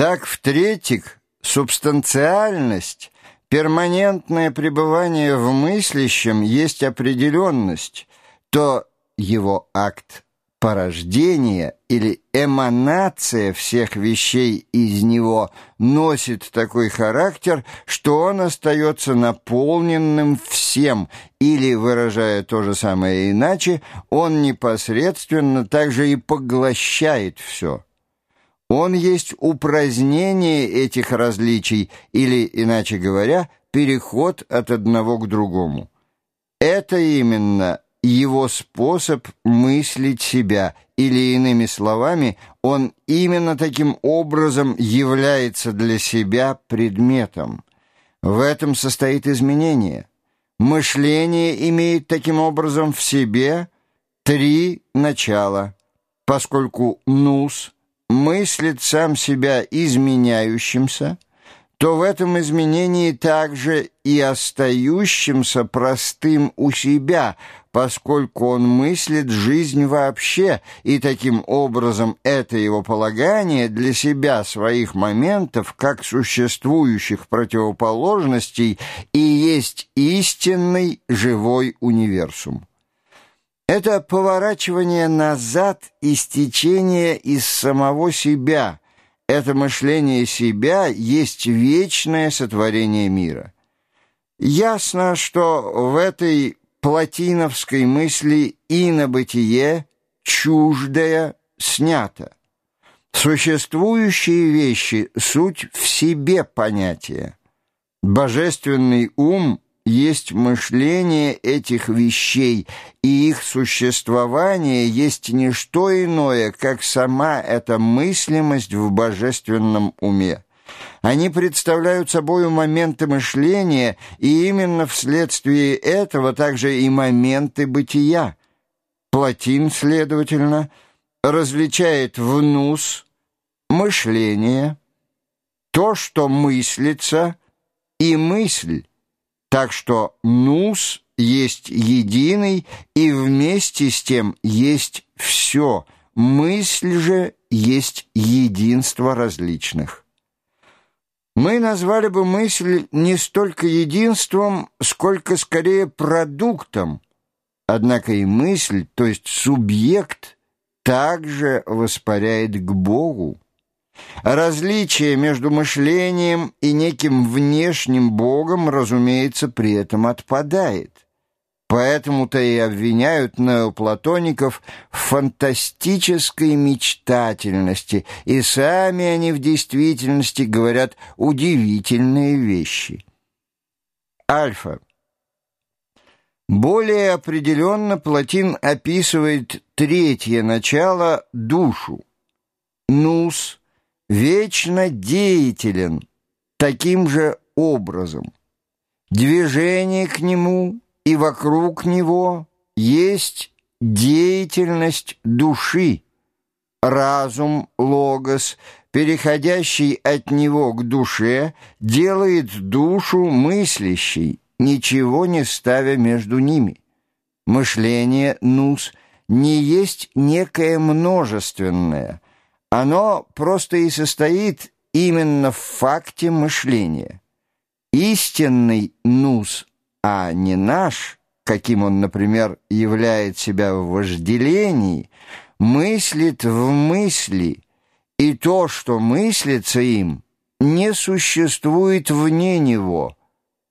Так, в-третьих, субстанциальность, перманентное пребывание в мыслящем есть определенность, то его акт порождения или эманация всех вещей из него носит такой характер, что он остается наполненным всем, или, выражая то же самое иначе, он непосредственно также и поглощает все. Он есть упразднение этих различий, или, иначе говоря, переход от одного к другому. Это именно его способ мыслить себя, или, иными словами, он именно таким образом является для себя предметом. В этом состоит изменение. Мышление имеет таким образом в себе три начала, поскольку «нус» мыслит сам себя изменяющимся – то в этом изменении также и остающимся простым у себя, поскольку он мыслит жизнь вообще, и таким образом это его полагание для себя своих моментов, как существующих противоположностей, и есть истинный живой универсум. Это поворачивание назад и стечение из самого себя – это мышление себя есть вечное сотворение мира. Ясно, что в этой платиновской мысли и на бытие чуждое снято. Существующие вещи — суть в себе понятия. Божественный ум есть мышление этих вещей, и их существование есть не что иное, как сама эта мыслимость в божественном уме. Они представляют собою моменты мышления, и именно вследствие этого также и моменты бытия. Платин, следовательно, различает внус, мышление, то, что мыслится, и мысль, так что нус есть единый, и вместе с тем есть все. Мысль же есть единство различных. Мы назвали бы мысль не столько единством, сколько скорее продуктом. Однако и мысль, то есть субъект, также воспаряет к Богу. Различие между мышлением и неким внешним Богом, разумеется, при этом отпадает. Поэтому-то и обвиняют неоплатоников в фантастической мечтательности, и сами они в действительности говорят удивительные вещи. Альфа. Более определенно Платин описывает третье начало – душу. Нус – вечно деятелен таким же образом. Движение к нему и вокруг него есть деятельность души, разум, логос, переходящий от него к душе, делает душу мыслящей, ничего не ставя между ними. Мышление, нус, не есть некое множественное – оно просто и состоит именно в факте мышления. Истинный нус, а не наш, каким он, например, являет себя в вожделении, мыслит в мысли, и то, что мыслится им, не существует вне него,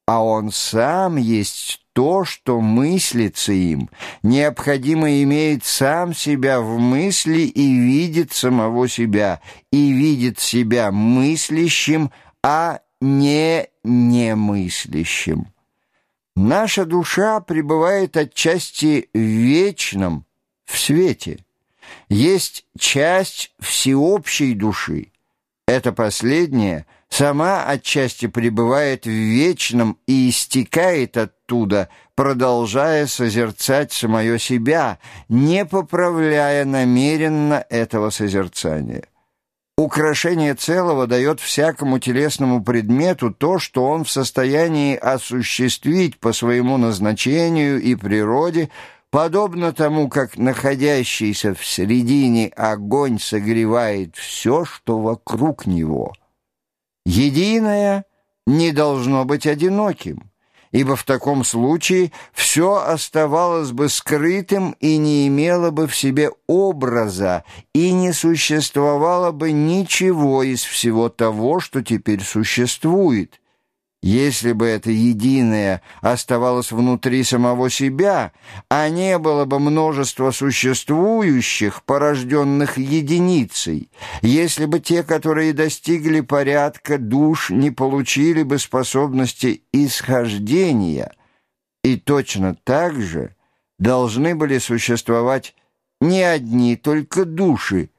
а он сам есть то, что мыслится им, необходимо имеет сам себя в мысли и видит самого себя, и видит себя мыслящим, а не немыслящим. Наша душа пребывает отчасти в вечном, в свете. Есть часть всеобщей души. Это последнее — сама отчасти пребывает в вечном и истекает оттуда, продолжая созерцать самое себя, не поправляя намеренно этого созерцания. Украшение целого дает всякому телесному предмету то, что он в состоянии осуществить по своему назначению и природе подобно тому, как находящийся в середине огонь согревает все, что вокруг него. Единое не должно быть одиноким, ибо в таком случае все оставалось бы скрытым и не имело бы в себе образа, и не существовало бы ничего из всего того, что теперь существует, если бы это единое оставалось внутри самого себя, а не было бы множества существующих, порожденных единицей, если бы те, которые достигли порядка душ, не получили бы способности исхождения, и точно так же должны были существовать не одни только души,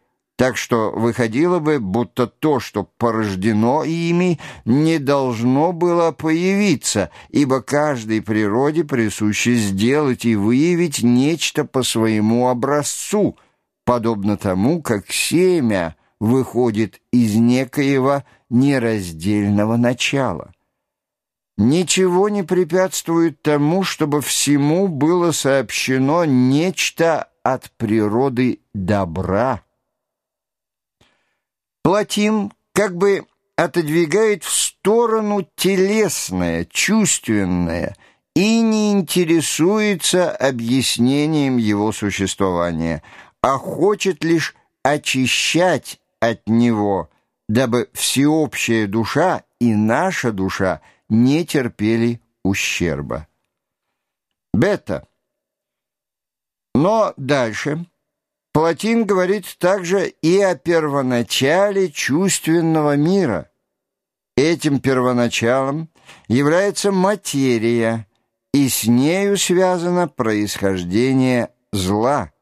так что выходило бы, будто то, что порождено ими, не должно было появиться, ибо каждой природе присуще сделать и выявить нечто по своему образцу, подобно тому, как семя выходит из некоего нераздельного начала. Ничего не препятствует тому, чтобы всему было сообщено нечто от природы добра. Платин как бы отодвигает в сторону телесное, чувственное и не интересуется объяснением его существования, а хочет лишь очищать от него, дабы всеобщая душа и наша душа не терпели ущерба. Бета. Но дальше Платин говорит также и о первоначале чувственного мира. Этим первоначалом является материя, и с нею связано происхождение зла.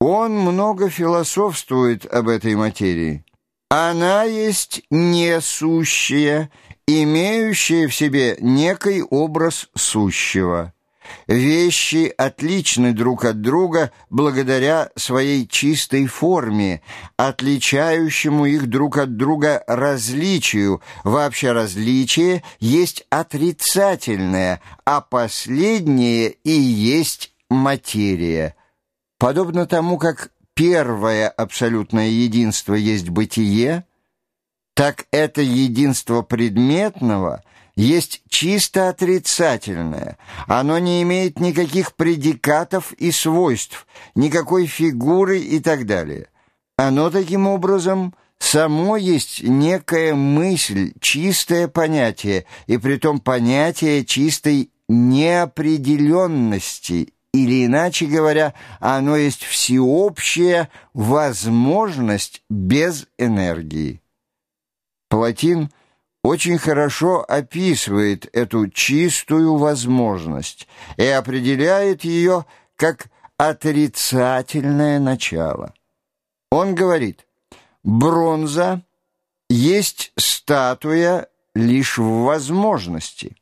Он много философствует об этой материи. Она есть несущая, имеющая в себе некий образ сущего. Вещи отличны друг от друга благодаря своей чистой форме, отличающему их друг от друга различию. Вообще различие есть отрицательное, а последнее и есть материя. Подобно тому, как первое абсолютное единство есть бытие, так это единство предметного – есть чисто отрицательное. Оно не имеет никаких предикатов и свойств, никакой фигуры и так далее. Оно таким образом само есть некая мысль, чистое понятие, и притом понятие чистой неопределенности, или иначе говоря, оно есть всеобщая возможность без энергии. Платин – очень хорошо описывает эту чистую возможность и определяет ее как отрицательное начало. Он говорит, бронза есть статуя лишь в возможности,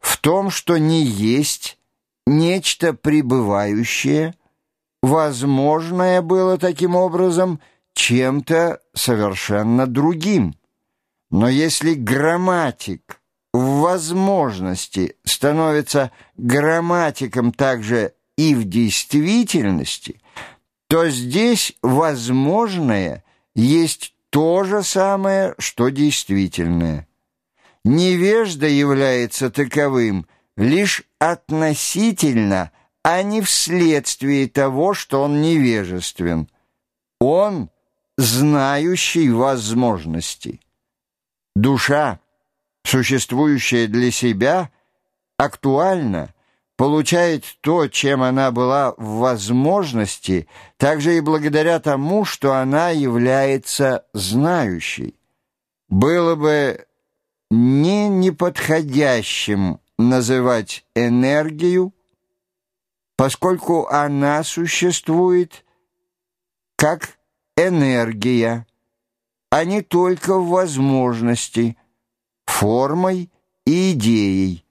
в том, что не есть нечто пребывающее, возможное было таким образом чем-то совершенно другим. Но если грамматик в возможности становится грамматиком также и в действительности, то здесь возможное есть то же самое, что действительное. Невежда является таковым лишь относительно, а не вследствие того, что он невежествен. Он знающий возможности. Душа, существующая для себя, актуальна, получает то, чем она была в возможности, также и благодаря тому, что она является знающей. Было бы не неподходящим называть энергию, поскольку она существует как энергия а не только в возможности, формой и идеей.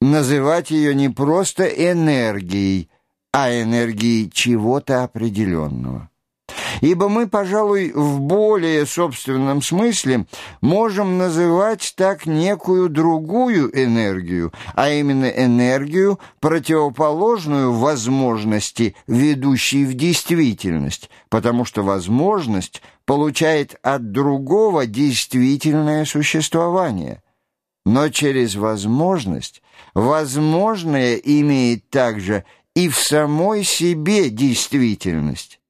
Называть ее не просто энергией, а энергией чего-то определенного. Ибо мы, пожалуй, в более собственном смысле можем называть так некую другую энергию, а именно энергию, противоположную возможности, ведущей в действительность, потому что возможность получает от другого действительное существование. Но через возможность возможное имеет также и в самой себе действительность.